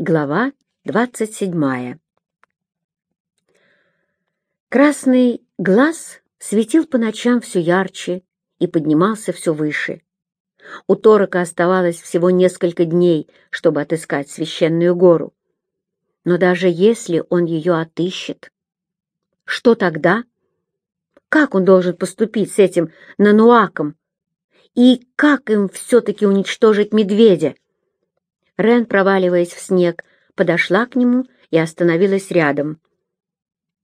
Глава двадцать седьмая Красный глаз светил по ночам все ярче и поднимался все выше. У Торока оставалось всего несколько дней, чтобы отыскать священную гору. Но даже если он ее отыщет, что тогда? Как он должен поступить с этим нануаком? И как им все-таки уничтожить медведя? Рен, проваливаясь в снег, подошла к нему и остановилась рядом.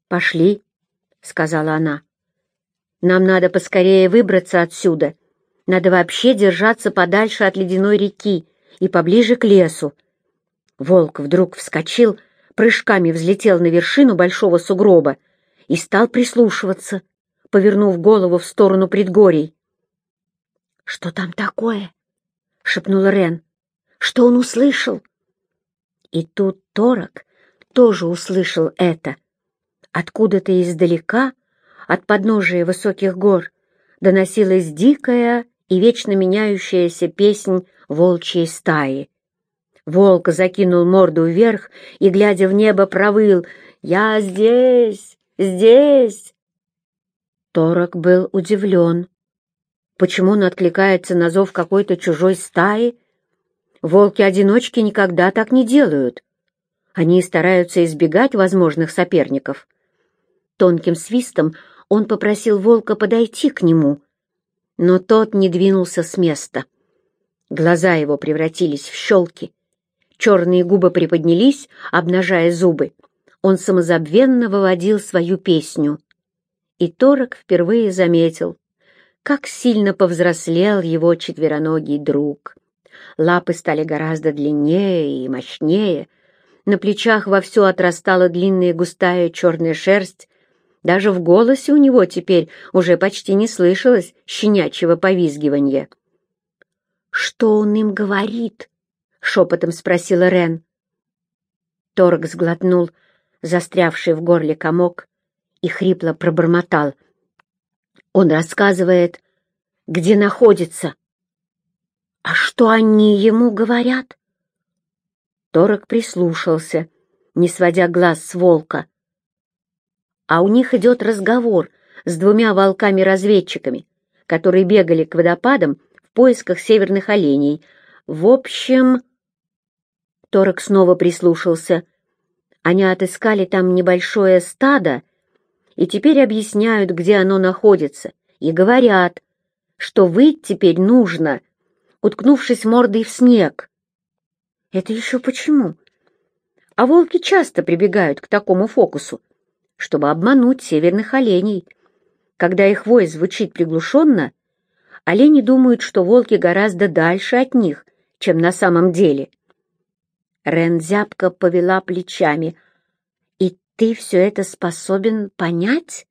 «Пошли», — сказала она. «Нам надо поскорее выбраться отсюда. Надо вообще держаться подальше от ледяной реки и поближе к лесу». Волк вдруг вскочил, прыжками взлетел на вершину большого сугроба и стал прислушиваться, повернув голову в сторону предгорий. «Что там такое?» — шепнул Рен. «Что он услышал?» И тут Торок тоже услышал это. Откуда-то издалека, от подножия высоких гор, доносилась дикая и вечно меняющаяся песнь волчьей стаи. Волк закинул морду вверх и, глядя в небо, провыл «Я здесь! Здесь!» Торок был удивлен. Почему он откликается на зов какой-то чужой стаи? Волки-одиночки никогда так не делают. Они стараются избегать возможных соперников. Тонким свистом он попросил волка подойти к нему, но тот не двинулся с места. Глаза его превратились в щелки. Черные губы приподнялись, обнажая зубы. Он самозабвенно выводил свою песню. И Торок впервые заметил, как сильно повзрослел его четвероногий друг. Лапы стали гораздо длиннее и мощнее, на плечах вовсю отрастала длинная густая черная шерсть, даже в голосе у него теперь уже почти не слышалось щенячьего повизгивания. «Что он им говорит?» — шепотом спросила Рен. Торг сглотнул застрявший в горле комок и хрипло пробормотал. «Он рассказывает, где находится». «А что они ему говорят?» Торок прислушался, не сводя глаз с волка а у них идет разговор с двумя волками-разведчиками, которые бегали к водопадам в поисках северных оленей. В общем... Торок снова прислушался. Они отыскали там небольшое стадо и теперь объясняют, где оно находится, и говорят, что выть теперь нужно, уткнувшись мордой в снег. Это еще почему? А волки часто прибегают к такому фокусу чтобы обмануть северных оленей. Когда их вой звучит приглушенно, олени думают, что волки гораздо дальше от них, чем на самом деле. Рен зябко повела плечами. «И ты все это способен понять?»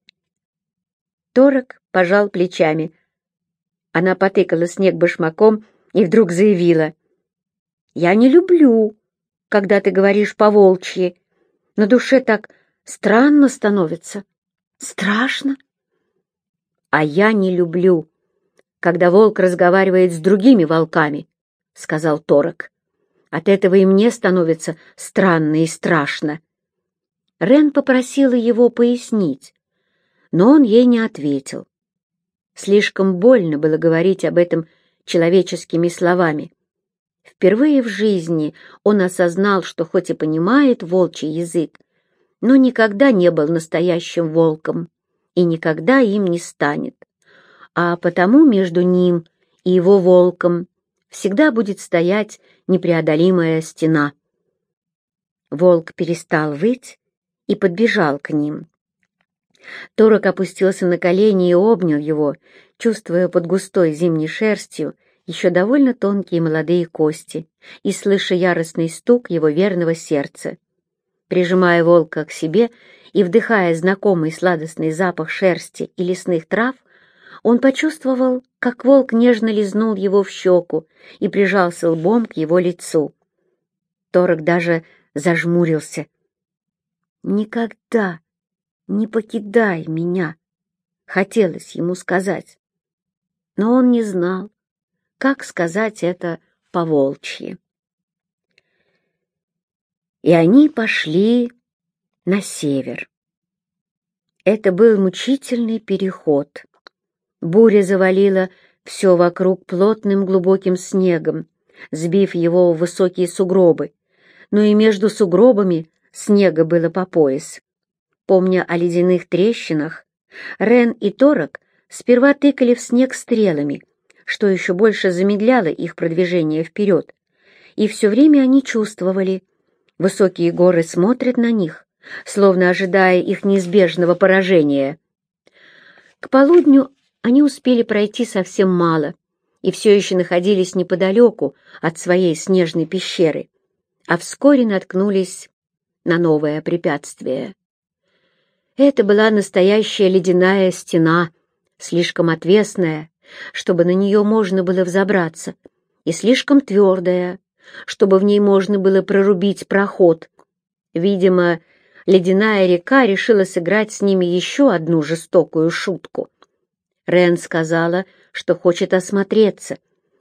Торок пожал плечами. Она потыкала снег башмаком и вдруг заявила. «Я не люблю, когда ты говоришь по-волчьи. На душе так Странно становится. Страшно. А я не люблю, когда волк разговаривает с другими волками, — сказал Торок. От этого и мне становится странно и страшно. Рен попросила его пояснить, но он ей не ответил. Слишком больно было говорить об этом человеческими словами. Впервые в жизни он осознал, что хоть и понимает волчий язык, но никогда не был настоящим волком и никогда им не станет. А потому между ним и его волком всегда будет стоять непреодолимая стена. Волк перестал выть и подбежал к ним. Торок опустился на колени и обнял его, чувствуя под густой зимней шерстью еще довольно тонкие молодые кости и слыша яростный стук его верного сердца. Прижимая волка к себе и вдыхая знакомый сладостный запах шерсти и лесных трав, он почувствовал, как волк нежно лизнул его в щеку и прижался лбом к его лицу. Торок даже зажмурился. «Никогда не покидай меня!» — хотелось ему сказать. Но он не знал, как сказать это по-волчьи. и они пошли на север. Это был мучительный переход. Буря завалила все вокруг плотным глубоким снегом, сбив его в высокие сугробы, но и между сугробами снега было по пояс. Помня о ледяных трещинах, Рен и Торок сперва тыкали в снег стрелами, что еще больше замедляло их продвижение вперед, и все время они чувствовали, высокие горы смотрят на них, словно ожидая их неизбежного поражения. К полудню они успели пройти совсем мало и все еще находились неподалеку от своей снежной пещеры, а вскоре наткнулись на новое препятствие. Это была настоящая ледяная стена, слишком отвесная, чтобы на нее можно было взобраться, и слишком твердая, чтобы в ней можно было прорубить проход. Видимо, ледяная река решила сыграть с ними еще одну жестокую шутку. Рен сказала, что хочет осмотреться,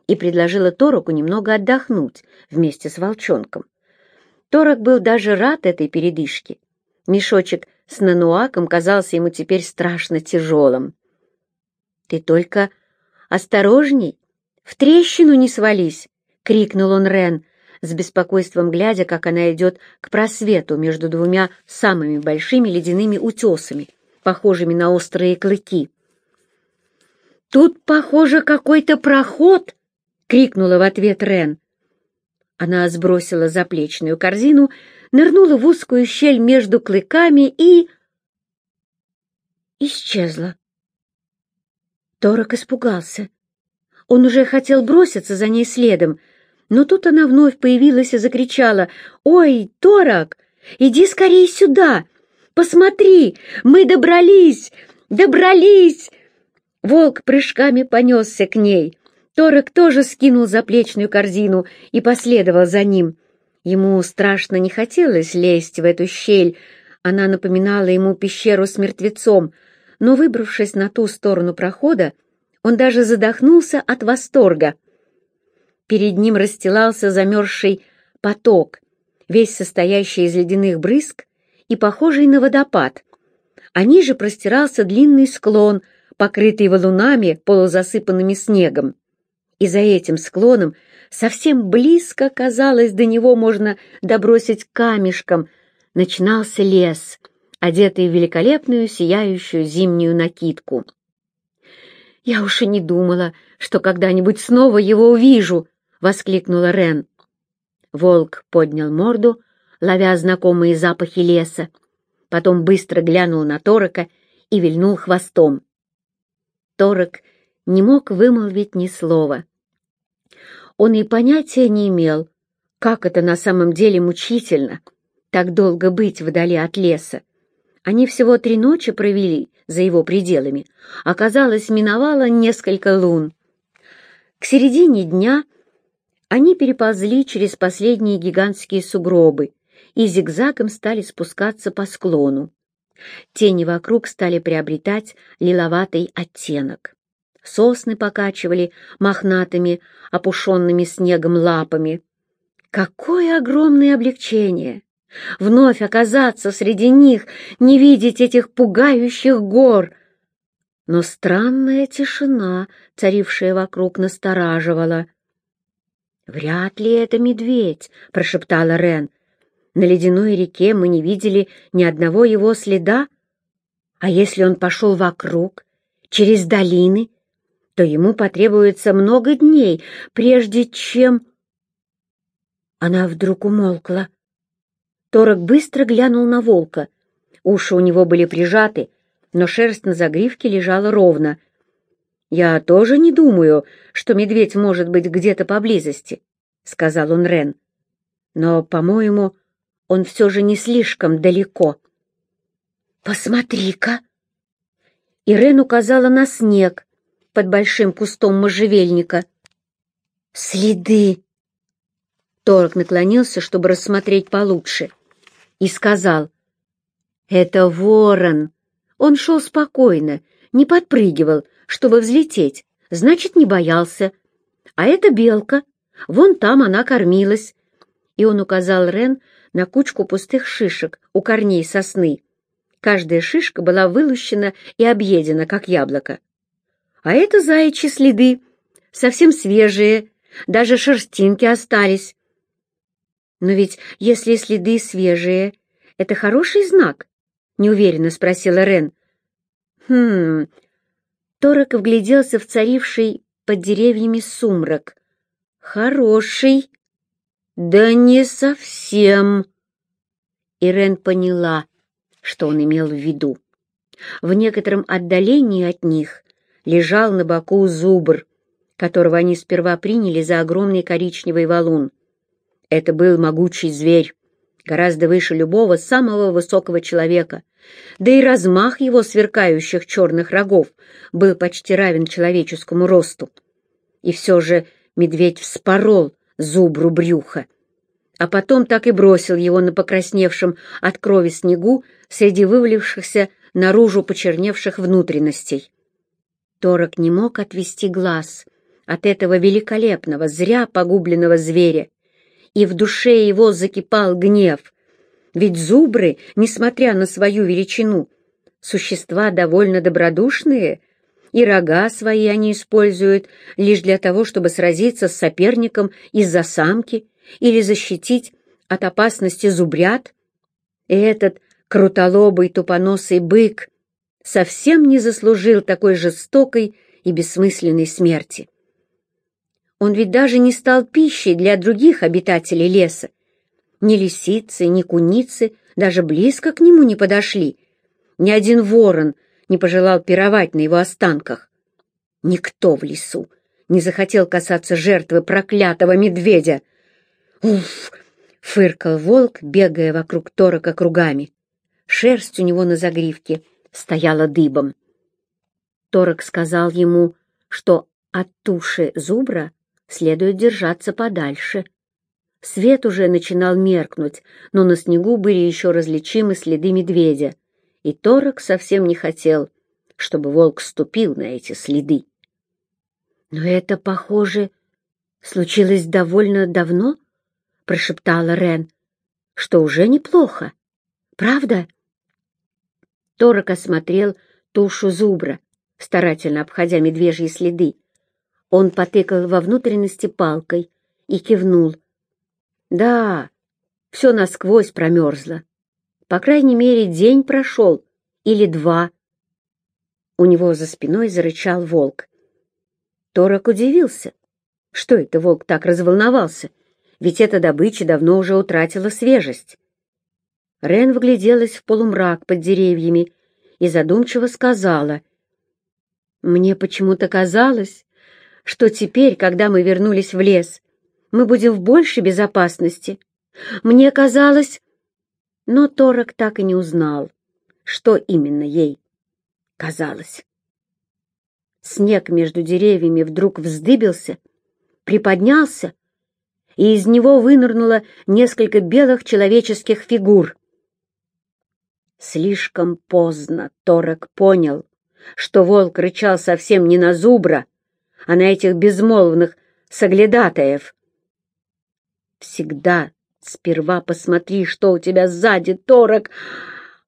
и предложила Тороку немного отдохнуть вместе с волчонком. Торок был даже рад этой передышке. Мешочек с нануаком казался ему теперь страшно тяжелым. «Ты только осторожней, в трещину не свались!» — крикнул он Рен, с беспокойством глядя, как она идет к просвету между двумя самыми большими ледяными утесами, похожими на острые клыки. «Тут, похоже, какой-то проход!» — крикнула в ответ Рен. Она сбросила заплечную корзину, нырнула в узкую щель между клыками и... исчезла. Торок испугался. Он уже хотел броситься за ней следом, но тут она вновь появилась и закричала. «Ой, Торок, иди скорее сюда! Посмотри, мы добрались! Добрались!» Волк прыжками понесся к ней. Торок тоже скинул заплечную корзину и последовал за ним. Ему страшно не хотелось лезть в эту щель. Она напоминала ему пещеру с мертвецом, но, выбравшись на ту сторону прохода, он даже задохнулся от восторга. Перед ним расстилался замерзший поток, весь состоящий из ледяных брызг и похожий на водопад. А ниже простирался длинный склон, покрытый валунами, полузасыпанными снегом и за этим склоном совсем близко, казалось, до него можно добросить камешком, начинался лес, одетый в великолепную сияющую зимнюю накидку. «Я уж и не думала, что когда-нибудь снова его увижу!» — воскликнула Рен. Волк поднял морду, ловя знакомые запахи леса, потом быстро глянул на Торока и вильнул хвостом. Торок не мог вымолвить ни слова. Он и понятия не имел, как это на самом деле мучительно, так долго быть вдали от леса. Они всего три ночи провели за его пределами, оказалось, миновало несколько лун. К середине дня они переползли через последние гигантские сугробы и зигзагом стали спускаться по склону. Тени вокруг стали приобретать лиловатый оттенок. Сосны покачивали мохнатыми, опушенными снегом лапами. Какое огромное облегчение! Вновь оказаться среди них, не видеть этих пугающих гор! Но странная тишина, царившая вокруг, настораживала. «Вряд ли это медведь», — прошептала Рен. «На ледяной реке мы не видели ни одного его следа. А если он пошел вокруг, через долины, то ему потребуется много дней, прежде чем... Она вдруг умолкла. Торок быстро глянул на волка. Уши у него были прижаты, но шерсть на загривке лежала ровно. «Я тоже не думаю, что медведь может быть где-то поблизости», — сказал он Рен. «Но, по-моему, он все же не слишком далеко». «Посмотри-ка!» Ирен указала на снег, под большим кустом можжевельника. «Следы!» Торок наклонился, чтобы рассмотреть получше, и сказал, «Это ворон!» Он шел спокойно, не подпрыгивал, чтобы взлететь, значит, не боялся. А это белка, вон там она кормилась. и он указал Рен на кучку пустых шишек у корней сосны. Каждая шишка была вылущена и объедена, как яблоко. А это заячьи следы, совсем свежие, даже шерстинки остались. Но ведь если следы свежие, это хороший знак, неуверенно спросила Рен. Хм. Торок вгляделся в царивший под деревьями сумрак. Хороший. Да не совсем. Ирен поняла, что он имел в виду. В некотором отдалении от них лежал на боку зубр, которого они сперва приняли за огромный коричневый валун. Это был могучий зверь, гораздо выше любого самого высокого человека, да и размах его сверкающих черных рогов был почти равен человеческому росту. И все же медведь вспорол зубру брюха, а потом так и бросил его на покрасневшем от крови снегу среди вывалившихся наружу почерневших внутренностей. Торок не мог отвести глаз от этого великолепного, зря погубленного зверя, и в душе его закипал гнев. Ведь зубры, несмотря на свою величину, существа довольно добродушные, и рога свои они используют лишь для того, чтобы сразиться с соперником из-за самки или защитить от опасности зубрят. И этот крутолобый тупоносый бык совсем не заслужил такой жестокой и бессмысленной смерти. Он ведь даже не стал пищей для других обитателей леса. Ни лисицы, ни куницы даже близко к нему не подошли. Ни один ворон не пожелал пировать на его останках. Никто в лесу не захотел касаться жертвы проклятого медведя. «Уф!» — фыркал волк, бегая вокруг торока кругами. Шерсть у него на загривке стояла дыбом. Торок сказал ему, что от туши зубра следует держаться подальше. Свет уже начинал меркнуть, но на снегу были еще различимы следы медведя, и Торок совсем не хотел, чтобы волк ступил на эти следы. «Но это, похоже, случилось довольно давно», — прошептала Рен, — «что уже неплохо. Правда?» Торок осмотрел тушу зубра, старательно обходя медвежьи следы, он потыкал во внутренности палкой и кивнул. «Да, все насквозь промерзло. По крайней мере, день прошел, или два». У него за спиной зарычал волк. Торок удивился. Что это волк так разволновался? Ведь эта добыча давно уже утратила свежесть. Рен вгляделась в полумрак под деревьями и задумчиво сказала. «Мне почему-то казалось, что теперь, когда мы вернулись в лес, мы будем в большей безопасности. Мне казалось... Но Торок так и не узнал, что именно ей казалось. Снег между деревьями вдруг вздыбился, приподнялся, и из него вынырнуло несколько белых человеческих фигур. Слишком поздно Торок понял, что волк рычал совсем не на зубра, а на этих безмолвных соглядатаев. Всегда сперва посмотри, что у тебя сзади, Торок,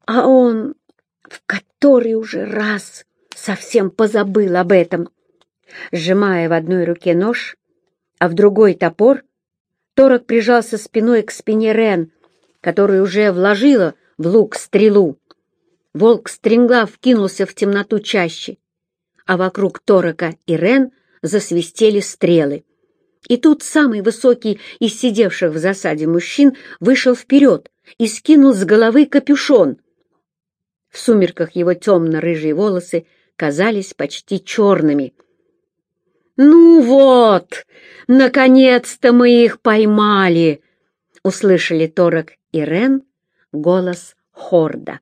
а он в который уже раз совсем позабыл об этом. Сжимая в одной руке нож, а в другой топор, Торок прижался спиной к спине Рен, которую уже вложила в лук стрелу. Волк стремглав кинулся в темноту чаще, а вокруг Торока и Рен — засвистели стрелы. И тут самый высокий из сидевших в засаде мужчин вышел вперед и скинул с головы капюшон. В сумерках его темно-рыжие волосы казались почти черными. «Ну вот, наконец-то мы их поймали!» — услышали Торок и Рен голос Хорда.